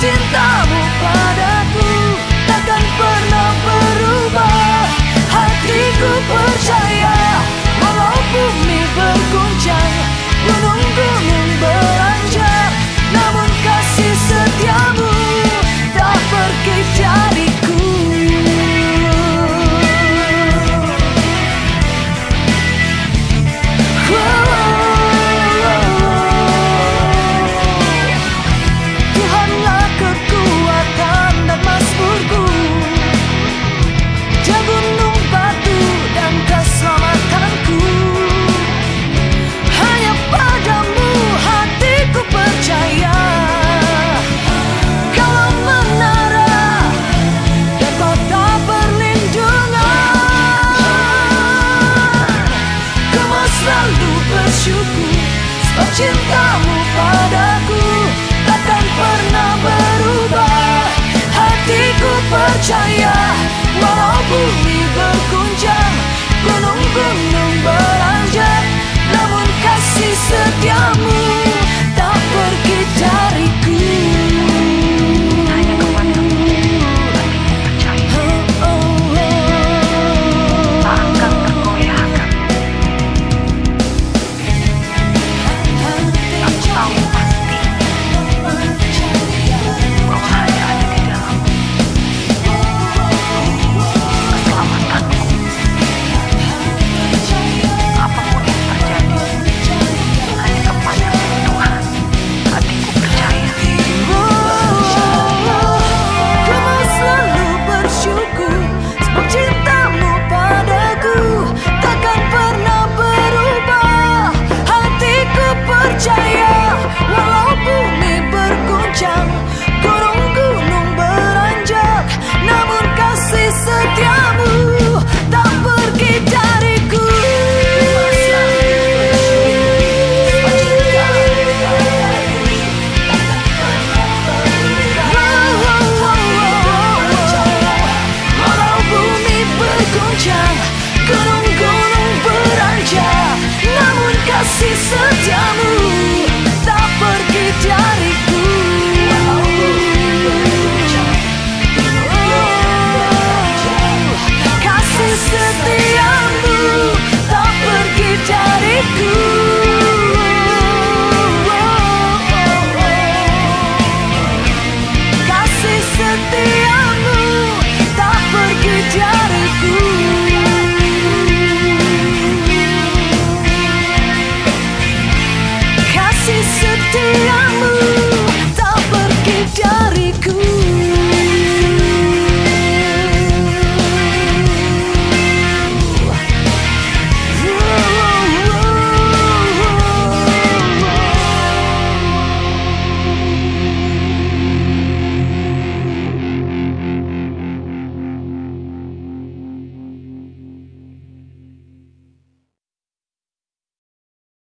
cinta. bersyukur. Sebab cinta